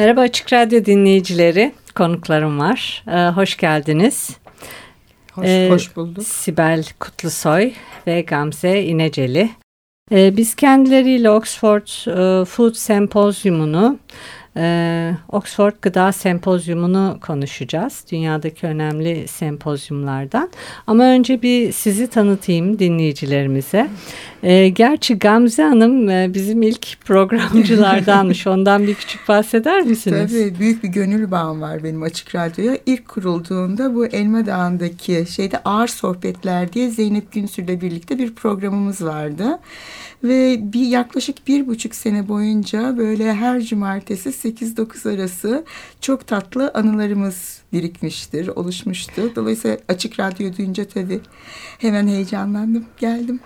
Merhaba Açık Radyo dinleyicileri, konuklarım var. Ee, hoş geldiniz. Hoş, ee, hoş bulduk. Sibel Kutlusoy ve Gamze İneceli. Ee, biz kendileriyle Oxford e, Food Sempozyumunu ee, Oxford Gıda Sempozyumunu konuşacağız. Dünyadaki önemli sempozyumlardan. Ama önce bir sizi tanıtayım dinleyicilerimize. Ee, gerçi Gamze Hanım e, bizim ilk programcılardanmış. Ondan bir küçük bahseder misiniz? Tabii büyük bir gönül bağım var benim Açık Radyo'ya. İlk kurulduğunda bu Elma Dağı'ndaki şeyde Ağır Sohbetler diye Zeynep Günsür'le birlikte bir programımız vardı. Ve bir yaklaşık bir buçuk sene boyunca böyle her cumartesi 8-9 arası çok tatlı anılarımız birikmiştir, oluşmuştu. Dolayısıyla açık radyo duyunca tabii hemen heyecanlandım, geldim.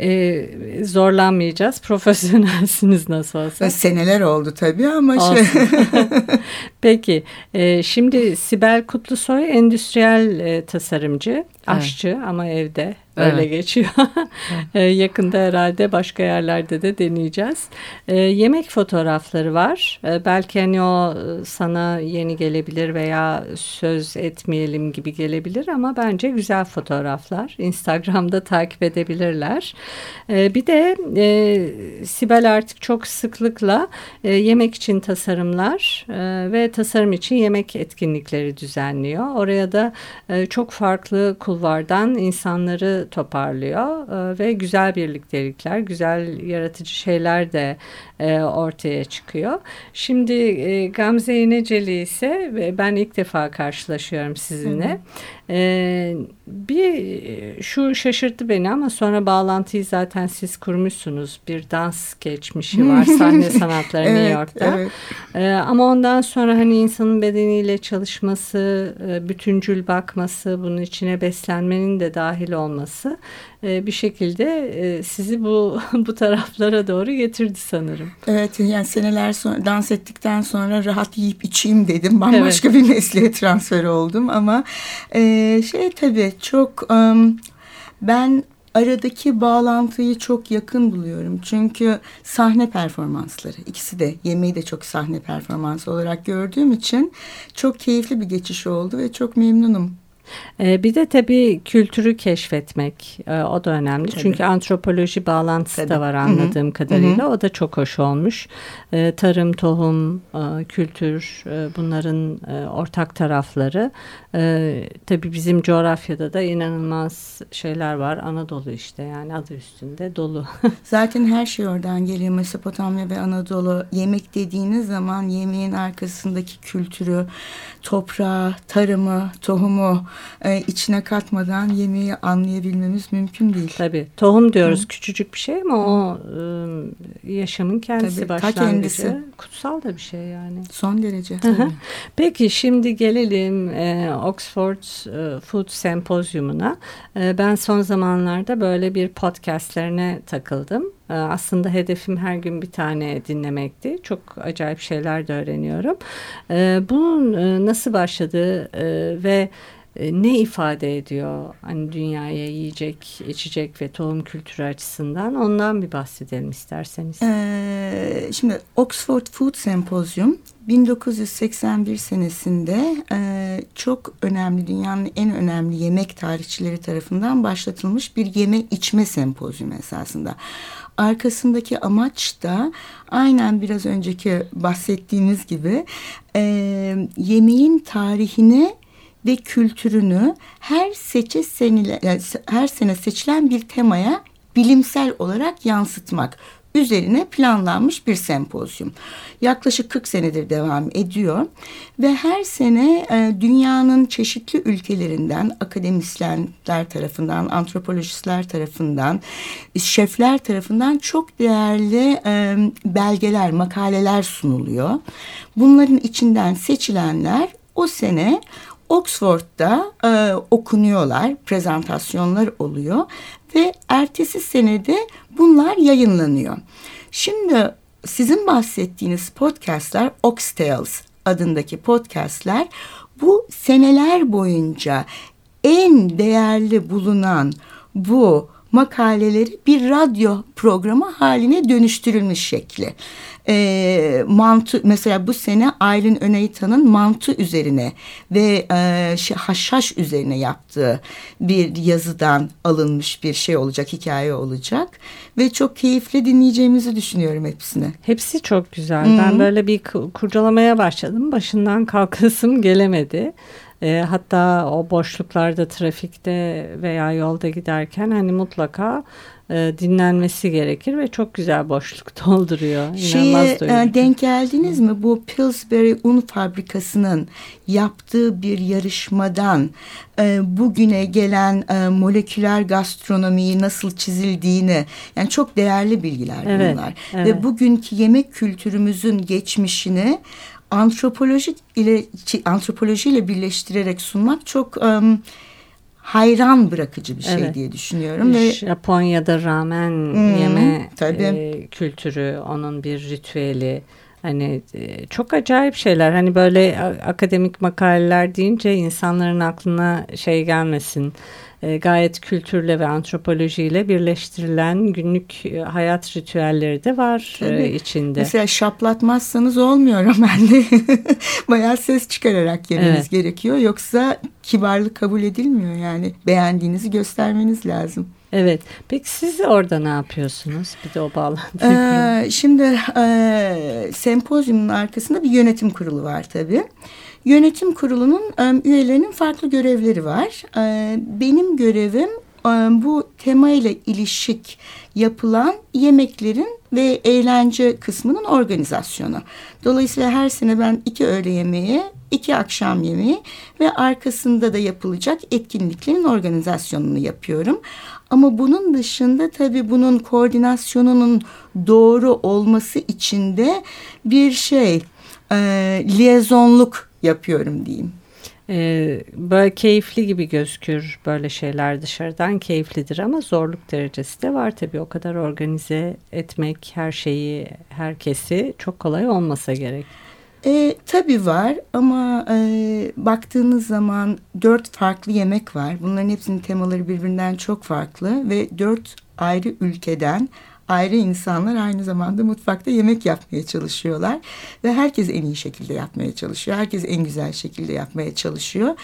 Ee, zorlanmayacağız. Profesyonelsiniz nasıl olsa. Seneler oldu tabii ama şey. Peki. E, şimdi Sibel Kutlusoy endüstriyel e, tasarımcı, aşçı evet. ama evde Öyle evet. geçiyor. evet. Yakında herhalde başka yerlerde de deneyeceğiz. E, yemek fotoğrafları var. E, belki hani o e, sana yeni gelebilir veya söz etmeyelim gibi gelebilir ama bence güzel fotoğraflar. Instagram'da takip edebilirler. E, bir de e, Sibel artık çok sıklıkla e, yemek için tasarımlar e, ve tasarım için yemek etkinlikleri düzenliyor. Oraya da e, çok farklı kulvardan insanları toparlıyor e, ve güzel birliktelikler, güzel yaratıcı şeyler de e, ortaya çıkıyor. Şimdi e, Gamze İneceli ise ben ilk defa karşılaşıyorum sizinle. Hı hı. E, bir şu şaşırttı beni ama sonra bağlantıyı zaten siz kurmuşsunuz. Bir dans geçmişi var sahne sanatları evet, New York'ta. Evet. E, ama ondan sonra hani insanın bedeniyle çalışması, e, bütüncül bakması, bunun içine beslenmenin de dahil olması bir şekilde e, sizi bu bu taraflara doğru getirdi sanırım. Evet yani seneler sonra dans ettikten sonra rahat yiyip içeyim dedim. Bambaşka evet. bir mesleğe transfer oldum ama e, şey tabii çok ben aradaki bağlantıyı çok yakın buluyorum. Çünkü sahne performansları ikisi de yemeği de çok sahne performansı olarak gördüğüm için çok keyifli bir geçiş oldu ve çok memnunum ee, bir de tabii kültürü keşfetmek e, o da önemli. Tabii. Çünkü antropoloji bağlantısı tabii. da var anladığım Hı-hı. kadarıyla. Hı-hı. O da çok hoş olmuş. Ee, tarım, tohum, e, kültür e, bunların ortak tarafları. Ee, tabii bizim coğrafyada da inanılmaz şeyler var. Anadolu işte yani adı üstünde dolu. Zaten her şey oradan geliyor. Mesopotamya ve Anadolu. Yemek dediğiniz zaman yemeğin arkasındaki kültürü, toprağı, tarımı, tohumu e, içine katmadan yemeği anlayabilmemiz mümkün değil. Tabii. Tohum diyoruz Hı. küçücük bir şey ama o e, yaşamın kendisi tabii, başlangıcı. kendisi. Kutsal da bir şey yani. Son derece. Peki şimdi gelelim e, Oxford e, Food Sempozyumuna. E, ben son zamanlarda böyle bir podcastlerine takıldım. E, aslında hedefim her gün bir tane dinlemekti. Çok acayip şeyler de öğreniyorum. E, bunun e, nasıl başladığı ve e, ne ifade ediyor hani dünyaya yiyecek, içecek ve tohum kültürü açısından ondan bir bahsedelim isterseniz. Ee, şimdi Oxford Food Symposium 1981 senesinde e, çok önemli dünyanın en önemli yemek tarihçileri tarafından başlatılmış bir yeme içme sempozyum esasında. Arkasındaki amaç da aynen biraz önceki bahsettiğimiz gibi e, yemeğin tarihini ve kültürünü her seçe senile, her sene seçilen bir temaya bilimsel olarak yansıtmak. üzerine planlanmış bir sempozyum. Yaklaşık 40 senedir devam ediyor ve her sene e, dünyanın çeşitli ülkelerinden akademisyenler tarafından, antropolojistler tarafından, şefler tarafından çok değerli e, belgeler, makaleler sunuluyor. Bunların içinden seçilenler o sene Oxford'da e, okunuyorlar, prezentasyonlar oluyor ve ertesi senede bunlar yayınlanıyor. Şimdi sizin bahsettiğiniz podcastler Oxtales adındaki podcastler bu seneler boyunca en değerli bulunan bu makaleleri bir radyo programı haline dönüştürülmüş şekli e, mantı mesela bu sene Aylin Öneytan'ın mantı üzerine ve e, haşhaş üzerine yaptığı bir yazıdan alınmış bir şey olacak, hikaye olacak ve çok keyifli dinleyeceğimizi düşünüyorum hepsini. Hepsi çok güzel. Hmm. Ben böyle bir kurcalamaya başladım. Başından kalkasım gelemedi. E, hatta o boşluklarda trafikte veya yolda giderken hani mutlaka e, dinlenmesi gerekir ve çok güzel boşluk dolduruyor. Şeye e, denk geldiniz mi? Bu Pillsbury un fabrikasının yaptığı bir yarışmadan e, bugüne gelen e, moleküler gastronomiyi nasıl çizildiğini yani çok değerli bilgiler evet, bunlar. Evet. Ve bugünkü yemek kültürümüzün geçmişini antropoloji ile antropoloji ile birleştirerek sunmak çok um, hayran bırakıcı bir şey evet. diye düşünüyorum. Ve Japonya'da ramen hmm, yeme e, kültürü, onun bir ritüeli. Hani e, çok acayip şeyler. Hani böyle akademik makaleler deyince insanların aklına şey gelmesin e, gayet kültürle ve antropolojiyle birleştirilen günlük e, hayat ritüelleri de var e, içinde. Mesela şaplatmazsanız olmuyor Ömer'le. Bayağı ses çıkararak yemeniz evet. gerekiyor. Yoksa kibarlık kabul edilmiyor yani. Beğendiğinizi göstermeniz lazım. Evet. Peki siz orada ne yapıyorsunuz? Bir de o bağlantıyı ee, Şimdi e, sempozyumun arkasında bir yönetim kurulu var tabii. Yönetim kurulunun e, üyelerinin farklı görevleri var. Benim görevim e, bu tema ile ilişik yapılan yemeklerin ve eğlence kısmının organizasyonu. Dolayısıyla her sene ben iki öğle yemeği, iki akşam yemeği ve arkasında da yapılacak etkinliklerin organizasyonunu yapıyorum. Ama bunun dışında tabii bunun koordinasyonunun doğru olması için de bir şey e, liyezonluk yapıyorum diyeyim. Ee, böyle keyifli gibi gözükür böyle şeyler dışarıdan keyiflidir ama zorluk derecesi de var tabii o kadar organize etmek her şeyi herkesi çok kolay olmasa gerek. E, tabii var ama e, baktığınız zaman dört farklı yemek var. Bunların hepsinin temaları birbirinden çok farklı ve dört ayrı ülkeden ayrı insanlar aynı zamanda mutfakta yemek yapmaya çalışıyorlar. Ve herkes en iyi şekilde yapmaya çalışıyor. Herkes en güzel şekilde yapmaya çalışıyor.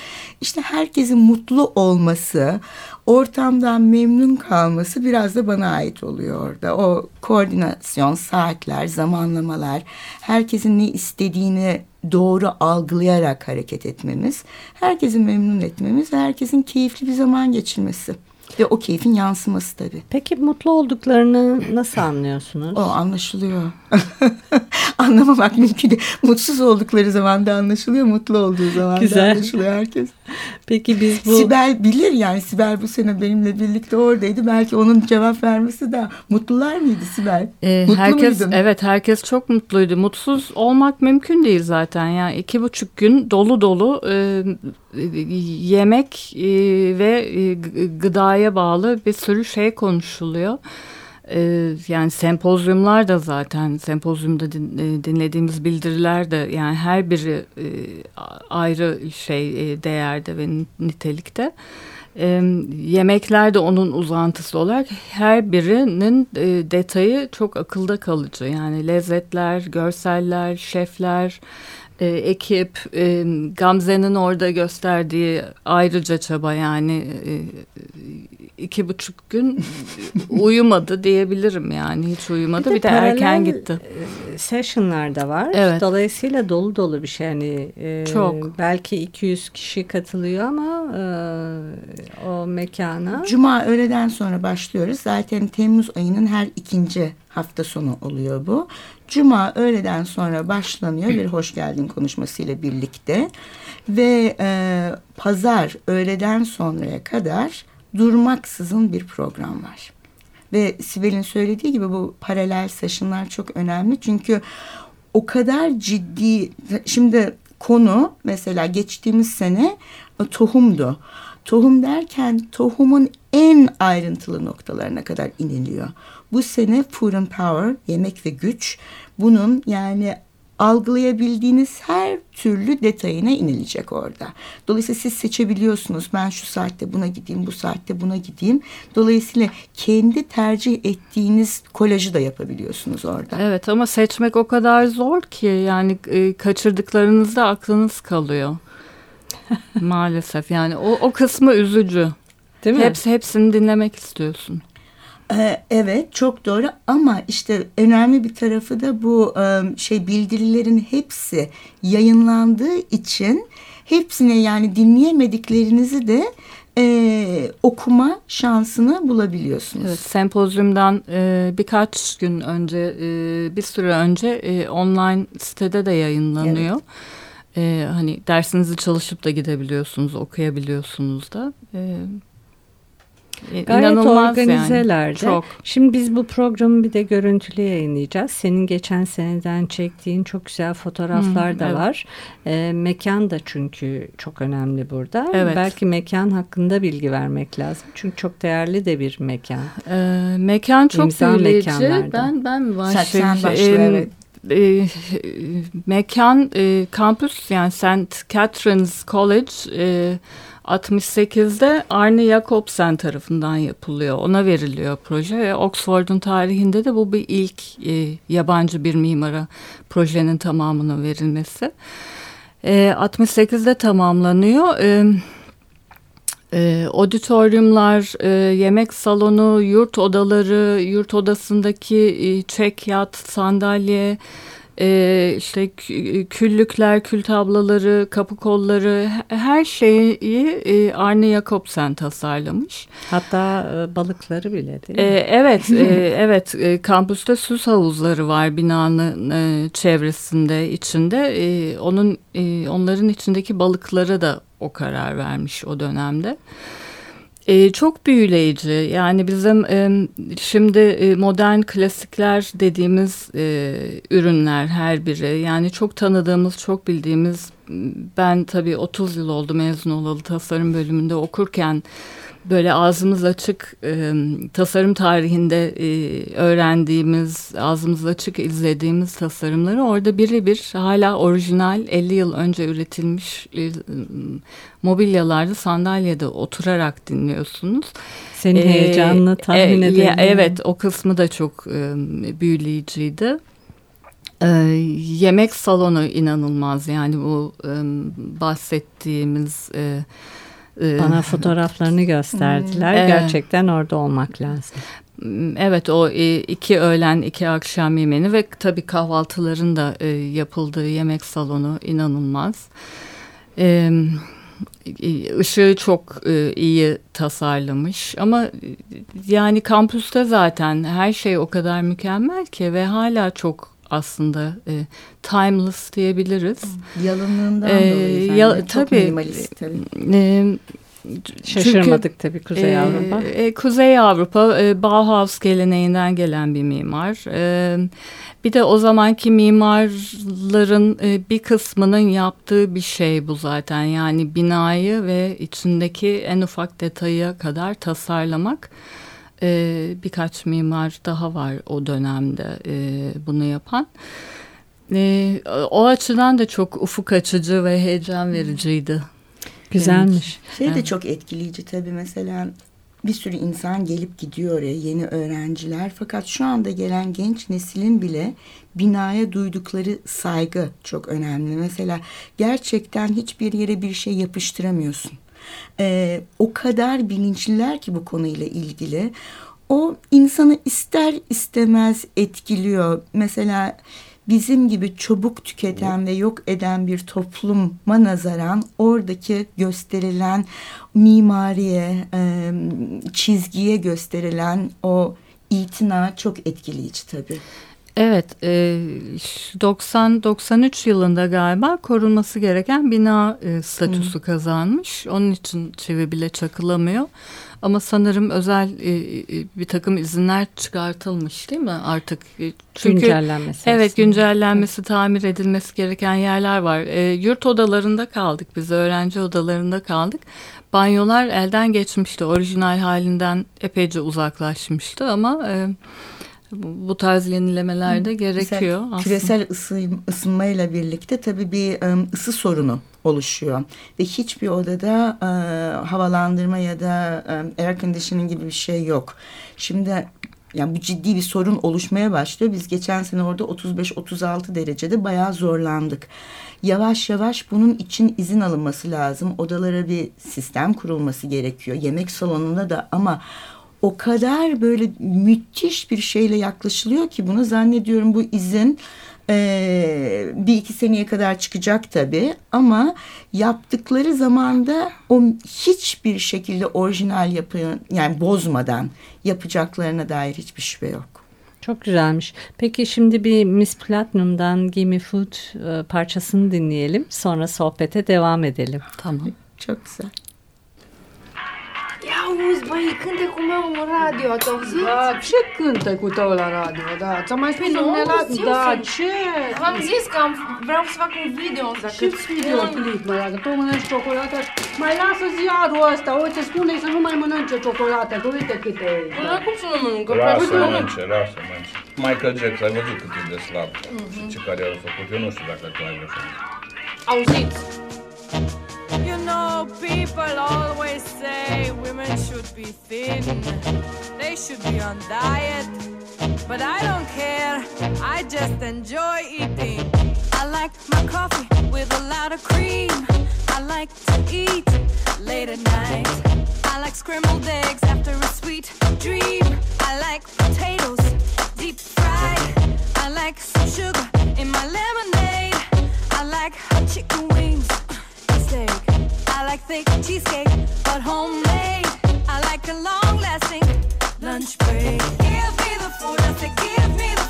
İşte herkesin mutlu olması, ortamdan memnun kalması biraz da bana ait oluyor orada. O koordinasyon, saatler, zamanlamalar, herkesin ne istediğini doğru algılayarak hareket etmemiz, herkesi memnun etmemiz, herkesin keyifli bir zaman geçirmesi. Ve o keyfin yansıması tabii. Peki mutlu olduklarını nasıl anlıyorsunuz? O anlaşılıyor. Anlamamak mümkün değil. Mutsuz oldukları zaman da anlaşılıyor. Mutlu olduğu zaman Güzel. da anlaşılıyor herkes. Peki biz bu... Sibel bilir yani. Sibel bu sene benimle birlikte oradaydı. Belki onun cevap vermesi de mutlular mıydı Sibel? Ee, Mutlu herkes, muydun? Evet herkes çok mutluydu. Mutsuz olmak mümkün değil zaten. Yani iki buçuk gün dolu dolu e, yemek e, ve e, gıdaya bağlı bir sürü şey konuşuluyor. E, yani sempozyumlar da zaten sempozyumda din, e, dinlediğimiz bildiriler de yani her biri e, ayrı şey e, değerde ve nitelikte. E, yemekler de onun uzantısı olarak her birinin e, detayı çok akılda kalıcı. Yani lezzetler, görseller, şefler, e, ekip, e, Gamze'nin orada gösterdiği ayrıca çaba yani e, iki buçuk gün uyumadı diyebilirim yani hiç uyumadı bir, bir de, erken gitti. E, session'lar da var. Evet. Dolayısıyla dolu dolu bir şey yani e, çok belki 200 kişi katılıyor ama e, o mekana. Cuma öğleden sonra başlıyoruz. Zaten Temmuz ayının her ikinci hafta sonu oluyor bu. Cuma öğleden sonra başlanıyor bir hoş geldin konuşmasıyla birlikte ve e, pazar öğleden sonraya kadar durmaksızın bir program var. Ve Sibel'in söylediği gibi bu paralel session'lar çok önemli çünkü o kadar ciddi şimdi konu mesela geçtiğimiz sene e, tohumdu. Tohum derken tohumun en ayrıntılı noktalarına kadar iniliyor. Bu sene Food and Power, yemek ve güç bunun yani algılayabildiğiniz her türlü detayına inilecek orada. Dolayısıyla siz seçebiliyorsunuz. Ben şu saatte buna gideyim, bu saatte buna gideyim. Dolayısıyla kendi tercih ettiğiniz kolajı da yapabiliyorsunuz orada. Evet ama seçmek o kadar zor ki yani e, kaçırdıklarınızda aklınız kalıyor. Maalesef yani o, o kısmı üzücü. Değil mi? Hepsi, hepsini dinlemek istiyorsun. Ee, evet çok doğru ama işte önemli bir tarafı da bu şey bildirilerin hepsi yayınlandığı için hepsine yani dinleyemediklerinizi de e, okuma şansını bulabiliyorsunuz. Evet, sempozyumdan e, birkaç gün önce, e, bir süre önce e, online sitede de yayınlanıyor. Evet. E, hani dersinizi çalışıp da gidebiliyorsunuz, okuyabiliyorsunuz da. E, e, Gayet İnanılmaz organizelerdi. Yani. Çok. Şimdi biz bu programı bir de görüntülü yayınlayacağız. Senin geçen seneden çektiğin çok güzel fotoğraflar hmm, da evet. var. E, mekan da çünkü çok önemli burada. Evet. Belki mekan hakkında bilgi vermek lazım. Çünkü çok değerli de bir mekan. E, mekan çok İmza büyüleyici. Ben ben mi başlayayım? Sen başla, evet e, mekan e, kampüs yani St. Catherine's College e, 68'de Arne Jacobsen tarafından yapılıyor. Ona veriliyor proje ve Oxford'un tarihinde de bu bir ilk e, yabancı bir mimara projenin tamamının verilmesi. E, 68'de tamamlanıyor. E, e, auditoriumlar, e, yemek salonu, yurt odaları, yurt odasındaki e, çek yat, sandalye, e, işte küllükler, kül tablaları, kapı kolları her şeyi e, Arne Jacobsen tasarlamış. Hatta e, balıkları bile değil mi? E, evet, e, evet. E, kampüste süs havuzları var binanın e, çevresinde, içinde. E, onun e, onların içindeki balıklara da o karar vermiş o dönemde. E, çok büyüleyici. Yani bizim e, şimdi e, modern klasikler dediğimiz e, ürünler her biri. Yani çok tanıdığımız, çok bildiğimiz. Ben tabii 30 yıl oldu mezun olalı tasarım bölümünde okurken böyle ağzımız açık e, tasarım tarihinde e, öğrendiğimiz, ağzımız açık izlediğimiz tasarımları orada birebir hala orijinal 50 yıl önce üretilmiş e, mobilyalarda sandalyede oturarak dinliyorsunuz. Senin ee, heyecanını tahmin e, edelim. Evet o kısmı da çok e, büyüleyiciydi. Ee, yemek salonu inanılmaz yani bu e, bahsettiğimiz e, Bana fotoğraflarını gösterdiler. Evet. Gerçekten orada olmak lazım. Evet o e, iki öğlen iki akşam yemeğini ve tabii kahvaltıların da e, yapıldığı yemek salonu inanılmaz. Işığı çok e, iyi tasarlamış ama yani kampüste zaten her şey o kadar mükemmel ki ve hala çok aslında e, timeless diyebiliriz. Yalınlığından ee, dolayı. Ya, çok tabii, minimalist tabii. E, Şaşırmadık Çünkü, tabii Kuzey e, Avrupa. E, Kuzey Avrupa e, Bauhaus geleneğinden gelen bir mimar. E, bir de o zamanki mimarların e, bir kısmının yaptığı bir şey bu zaten. Yani binayı ve içindeki en ufak detaya kadar tasarlamak. E, birkaç mimar daha var o dönemde e, bunu yapan. E, o açıdan da çok ufuk açıcı ve heyecan vericiydi. Güzelmiş. Evet. Şey de evet. çok etkileyici tabii mesela bir sürü insan gelip gidiyor oraya yeni öğrenciler fakat şu anda gelen genç neslin bile binaya duydukları saygı çok önemli. Mesela gerçekten hiçbir yere bir şey yapıştıramıyorsun. E, o kadar bilinçliler ki bu konuyla ilgili. O insanı ister istemez etkiliyor. Mesela bizim gibi çabuk tüketen ve yok eden bir topluma nazaran oradaki gösterilen mimariye, e, çizgiye gösterilen o itina çok etkileyici tabii. Evet, e, 90-93 yılında galiba korunması gereken bina e, statüsü hmm. kazanmış. Onun için çivi bile çakılamıyor. Ama sanırım özel e, e, bir takım izinler çıkartılmış değil mi artık? E, çünkü, güncellenmesi. Evet aslında. güncellenmesi, tamir edilmesi gereken yerler var. E, yurt odalarında kaldık biz, öğrenci odalarında kaldık. Banyolar elden geçmişti, orijinal halinden epeyce uzaklaşmıştı ama... E, bu tarz yenilemeler de gerekiyor. Mesela aslında. Küresel ısı, ısınmayla birlikte tabii bir ısı sorunu oluşuyor. Ve hiçbir odada e, havalandırma ya da e, air conditioning gibi bir şey yok. Şimdi yani bu ciddi bir sorun oluşmaya başlıyor. Biz geçen sene orada 35-36 derecede bayağı zorlandık. Yavaş yavaş bunun için izin alınması lazım. Odalara bir sistem kurulması gerekiyor. Yemek salonunda da ama o kadar böyle müthiş bir şeyle yaklaşılıyor ki bunu zannediyorum bu izin e, bir iki seneye kadar çıkacak tabii ama yaptıkları zamanda o hiçbir şekilde orijinal yapı yani bozmadan yapacaklarına dair hiçbir şüphe yok. Çok güzelmiş. Peki şimdi bir Miss Platinum'dan Gimme Food e, parçasını dinleyelim. Sonra sohbete devam edelim. Tamam. Çok güzel. Auzi, băi, cânte cu meu în radio, ați auzit? Da, ce cânte cu tău la radio, da? Ți-am mai spus păi nu, la... Da, ce? V-am zis că am, vreau să fac un video. Dacă ce videoclip, mă, dacă tu mănânci ciocolată, mai lasă ziarul ăsta, uite, spune să nu mai mănânce ciocolată, că uite câte e. Păi cum să nu mănânc? Lasă mănânce, lasă mănânce. Michael Jackson, ai văzut cât e de slab uh-huh. ce care a făcut. Eu nu știu dacă tu ai văzut. Auziți? Know, people always say women should be thin, they should be on diet. But I don't care, I just enjoy eating. I like my coffee with a lot of cream. I like to eat late at night. I like scrambled eggs after a sweet dream. I like potatoes deep fried. I like some sugar in my lemonade. I like hot chicken like thick cheesecake, but homemade. I like a long lasting lunch break. Give me the food, I give me the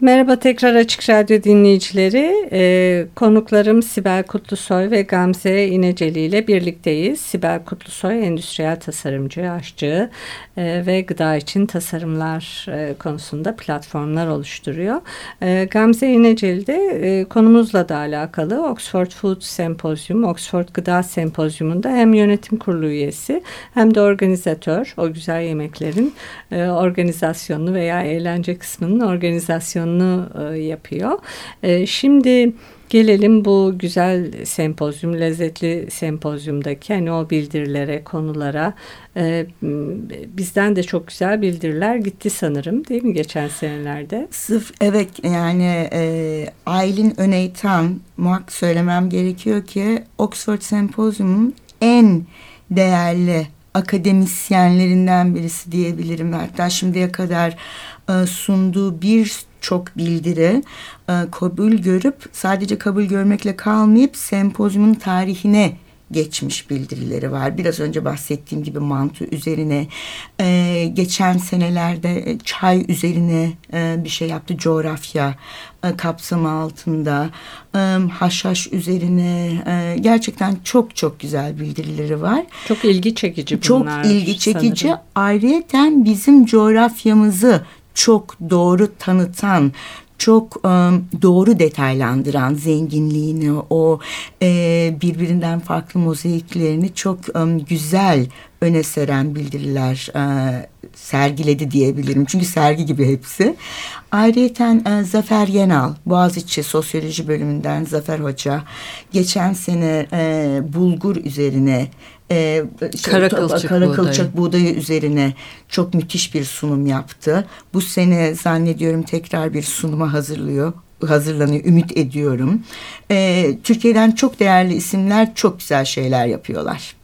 Merhaba tekrar Açık Radyo dinleyicileri. Ee, konuklarım Sibel Kutlusoy ve Gamze İneceli ile birlikteyiz. Sibel Kutlusoy endüstriyel tasarımcı, aşçı e, ve gıda için tasarımlar e, konusunda platformlar oluşturuyor. E, Gamze İneceli de e, konumuzla da alakalı Oxford Food Sempozyum, Oxford Gıda Sempozyumunda hem yönetim kurulu üyesi hem de organizatör. O güzel yemeklerin e, organizasyonunu veya eğlence kısmının organizasyonunu e, yapıyor. E, şimdi Gelelim bu güzel sempozyum, lezzetli sempozyumdaki hani o bildirilere, konulara. E, bizden de çok güzel bildiriler gitti sanırım değil mi geçen senelerde? Sıf, evet yani e, Aylin Öneytan muhakkak söylemem gerekiyor ki Oxford Sempozyum'un en değerli akademisyenlerinden birisi diyebilirim. Hatta şimdiye kadar sunduğu bir çok bildiri e, kabul görüp sadece kabul görmekle kalmayıp sempozyumun tarihine geçmiş bildirileri var. Biraz önce bahsettiğim gibi mantı üzerine e, geçen senelerde çay üzerine e, bir şey yaptı coğrafya e, kapsamı altında e, haşhaş üzerine e, gerçekten çok çok güzel bildirileri var. Çok ilgi çekici bunlar. Çok ilgi çekici. Sanırım. Ayrıyeten bizim coğrafyamızı çok doğru tanıtan çok e, doğru detaylandıran zenginliğini, o e, birbirinden farklı mozaiklerini çok e, güzel öne seren bildiriler e, sergiledi diyebilirim. Çünkü sergi gibi hepsi. Ayrıyeten e, Zafer Yenal, Boğaziçi Sosyoloji bölümünden Zafer Hoca, geçen sene e, bulgur üzerine e, şey, Kara kılçık kara buğdayı. kılçık buğdayı üzerine çok müthiş bir sunum yaptı. Bu sene zannediyorum tekrar bir sunuma hazırlıyor hazırlanıyor ümit ediyorum. E, Türkiye'den çok değerli isimler çok güzel şeyler yapıyorlar.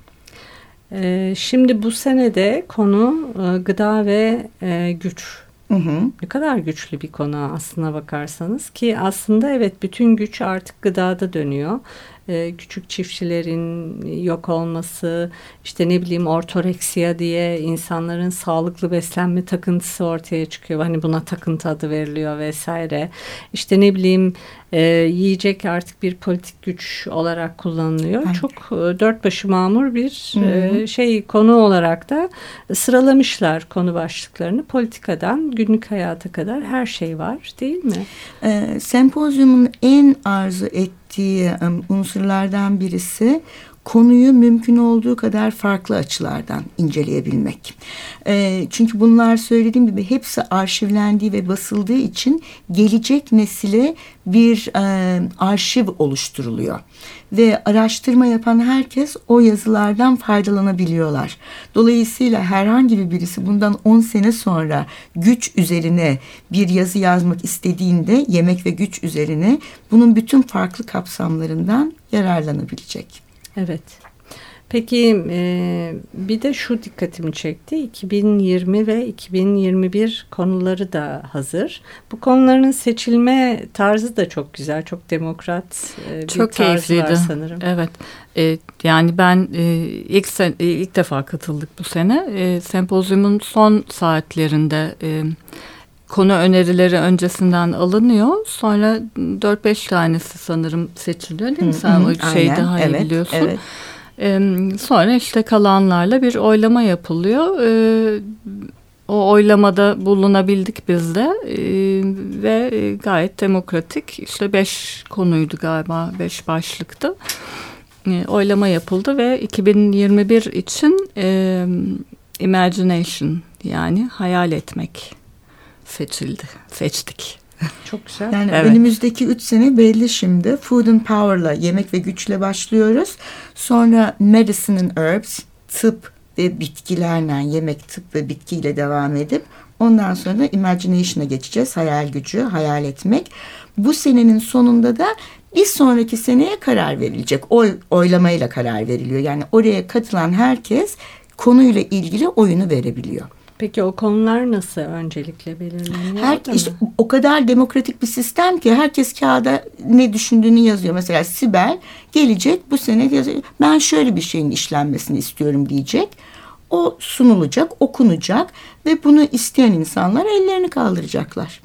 Ee, şimdi bu senede konu e, gıda ve e, güç. Hı hı. Ne kadar güçlü bir konu aslına bakarsanız ki aslında evet bütün güç artık gıdada dönüyor. Ee, küçük çiftçilerin yok olması, işte ne bileyim ortoreksiya diye insanların sağlıklı beslenme takıntısı ortaya çıkıyor. Hani buna takıntı adı veriliyor vesaire. İşte ne bileyim e, yiyecek artık bir politik güç olarak kullanılıyor. Evet. Çok e, dört başı mamur bir Hı hı. e, şey konu olarak da sıralamışlar konu başlıklarını. Politikadan günlük hayata kadar her şey var değil mi? E, sempozyumun en arzu ettiği e, unsurlardan birisi konuyu mümkün olduğu kadar farklı açılardan inceleyebilmek. E, çünkü bunlar söylediğim gibi hepsi arşivlendiği ve basıldığı için gelecek nesile bir e, arşiv oluşturuluyor. Ve araştırma yapan herkes o yazılardan faydalanabiliyorlar. Dolayısıyla herhangi bir birisi bundan 10 sene sonra güç üzerine bir yazı yazmak istediğinde yemek ve güç üzerine bunun bütün farklı kapsamlarından yararlanabilecek. Evet. Peki e, bir de şu dikkatimi çekti. 2020 ve 2021 konuları da hazır. Bu konuların seçilme tarzı da çok güzel, çok demokrat e, bir Çok tarz var keyifliydi. sanırım. Evet. E, yani ben e, ilk sen, e, ilk defa katıldık bu sene. E, sempozyumun son saatlerinde e, konu önerileri öncesinden alınıyor. Sonra 4-5 tanesi sanırım seçiliyor değil mi? Hı, Sen hı, o şeyi aynen. daha iyi Evet, biliyorsun. evet. E, sonra işte kalanlarla bir oylama yapılıyor. E, o oylamada bulunabildik biz de E, ve e, gayet demokratik. İşte beş konuydu galiba, beş başlıktı. E, oylama yapıldı ve 2021 için e, imagination yani hayal etmek seçildi, seçtik. Çok güzel. Yani Evet. önümüzdeki üç sene belli şimdi. Food and Power'la, yemek ve güçle başlıyoruz. Sonra Medicine and Herbs, tıp ve bitkilerle, yemek, tıp ve bitkiyle devam edip ondan sonra Imagination'a geçeceğiz. Hayal gücü, hayal etmek. Bu senenin sonunda da bir sonraki seneye karar verilecek. Oy, oylamayla karar veriliyor. Yani oraya katılan herkes konuyla ilgili oyunu verebiliyor. Peki o konular nasıl öncelikle belirleniyor? Her, işte o kadar demokratik bir sistem ki herkes kağıda ne düşündüğünü yazıyor. Mesela Sibel gelecek bu sene yazıyor. Ben şöyle bir şeyin işlenmesini istiyorum diyecek. O sunulacak, okunacak ve bunu isteyen insanlar ellerini kaldıracaklar.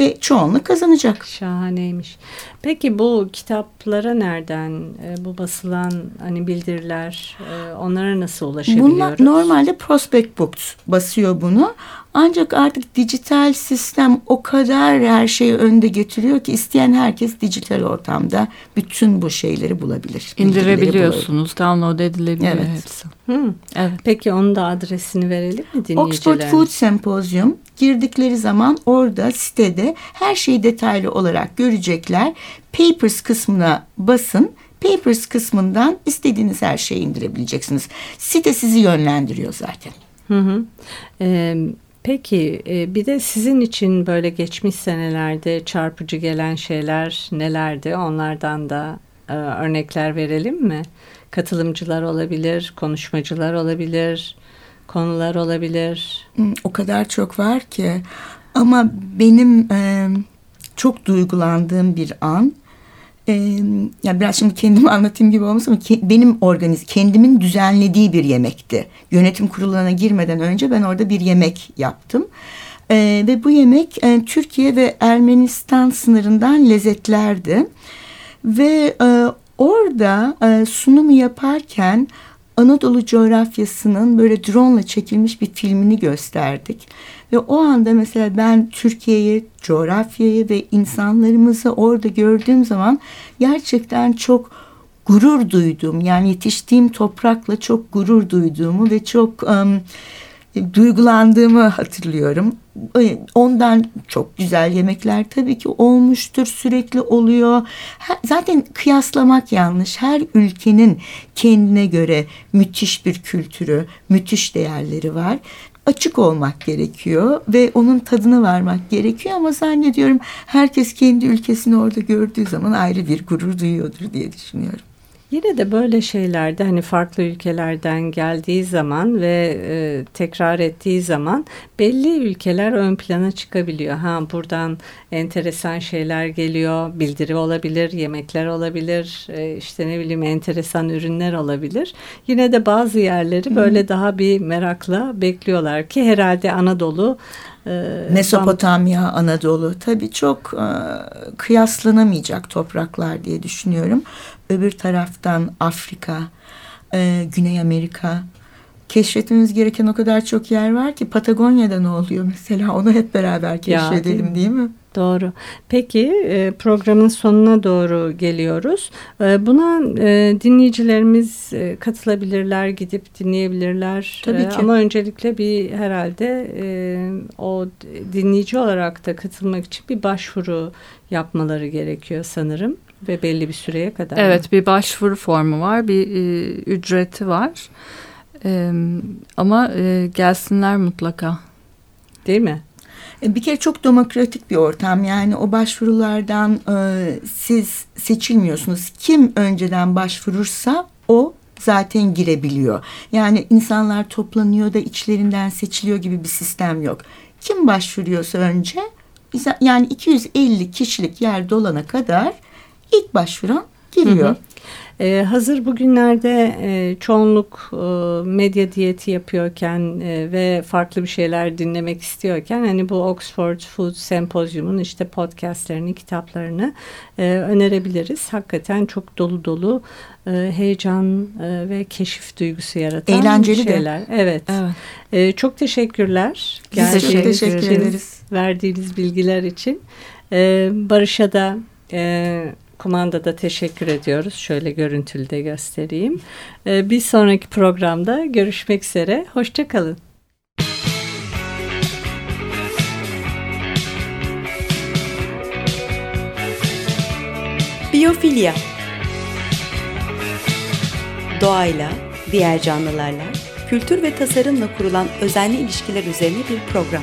Ve çoğunluk kazanacak. Şahaneymiş. Peki bu kitaplara nereden e, bu basılan hani bildiriler e, onlara nasıl ulaşabiliyoruz? Bunlar normalde Prospect Books basıyor bunu. Ancak artık dijital sistem o kadar her şeyi önde getiriyor ki isteyen herkes dijital ortamda bütün bu şeyleri bulabilir. İndirebiliyorsunuz, download edilebiliyor Evet. hepsi. Hı. Evet. Peki onun da adresini verelim mi dinleyicilerine? Oxford Food Symposium girdikleri zaman orada sitede her şeyi detaylı olarak görecekler. Papers kısmına basın. Papers kısmından istediğiniz her şeyi indirebileceksiniz. Site sizi yönlendiriyor zaten. Hı hı. Ee, peki e, bir de sizin için böyle geçmiş senelerde çarpıcı gelen şeyler nelerdi? Onlardan da e, örnekler verelim mi? Katılımcılar olabilir, konuşmacılar olabilir, konular olabilir. O kadar çok var ki. Ama benim e, çok duygulandığım bir an. E, ya biraz şimdi kendimi anlatayım gibi olmasın ama ke- benim organiz kendimin düzenlediği bir yemekti. Yönetim kuruluna girmeden önce ben orada bir yemek yaptım. E, ve bu yemek e, Türkiye ve Ermenistan sınırından lezzetlerdi. Ve e, orada e, sunumu yaparken Anadolu coğrafyasının böyle drone ile çekilmiş bir filmini gösterdik. Ve o anda mesela ben Türkiye'yi, coğrafyayı ve insanlarımızı orada gördüğüm zaman gerçekten çok gurur duydum. Yani yetiştiğim toprakla çok gurur duyduğumu ve çok um, duygulandığımı hatırlıyorum. Ondan çok güzel yemekler tabii ki olmuştur, sürekli oluyor. Zaten kıyaslamak yanlış. Her ülkenin kendine göre müthiş bir kültürü, müthiş değerleri var açık olmak gerekiyor ve onun tadını varmak gerekiyor ama zannediyorum herkes kendi ülkesini orada gördüğü zaman ayrı bir gurur duyuyordur diye düşünüyorum. Yine de böyle şeylerde hani farklı ülkelerden geldiği zaman ve e, tekrar ettiği zaman belli ülkeler ön plana çıkabiliyor. Ha buradan enteresan şeyler geliyor, bildiri olabilir, yemekler olabilir, e, işte ne bileyim enteresan ürünler olabilir. Yine de bazı yerleri böyle daha bir merakla bekliyorlar ki herhalde Anadolu e, Mesopotamya, Anadolu tabii çok e, kıyaslanamayacak topraklar diye düşünüyorum. Öbür taraftan Afrika, e, Güney Amerika. Keşfetmemiz gereken o kadar çok yer var ki Patagonya'da ne oluyor mesela onu hep beraber keşfedelim ya, değil, değil mi? Doğru. Peki e, programın sonuna doğru geliyoruz. E, buna e, dinleyicilerimiz katılabilirler, gidip dinleyebilirler. Tabii ki. Ama öncelikle bir herhalde o dinleyici olarak da katılmak için bir başvuru yapmaları gerekiyor sanırım ve belli bir süreye kadar. Evet, bir başvuru formu var, bir ücreti var. Ama gelsinler mutlaka. Değil mi? E, bir kere çok demokratik bir ortam. Yani o başvurulardan e, siz seçilmiyorsunuz. Kim önceden başvurursa o zaten girebiliyor. Yani insanlar toplanıyor da içlerinden seçiliyor gibi bir sistem yok. Kim başvuruyorsa önce yani 250 kişilik yer dolana kadar ilk başvuran giriyor. Hı hı. Ee, hazır bugünlerde e, çoğunluk e, medya diyeti yapıyorken e, ve farklı bir şeyler dinlemek istiyorken hani bu Oxford Food Sempozyum'un işte podcastlerini, kitaplarını e, önerebiliriz. Hakikaten çok dolu dolu e, heyecan e, ve keşif duygusu yaratan Eğlenceli şeyler. De. Evet. evet. E, çok teşekkürler. Biz de çok teşekkür ederiz. Verdiğiniz bilgiler için. E, Barış'a da e, kumandada teşekkür ediyoruz. Şöyle görüntülü de göstereyim. Ee, bir sonraki programda görüşmek üzere. Hoşçakalın. Biyofilya Doğayla, diğer canlılarla, kültür ve tasarımla kurulan özenli ilişkiler üzerine bir program.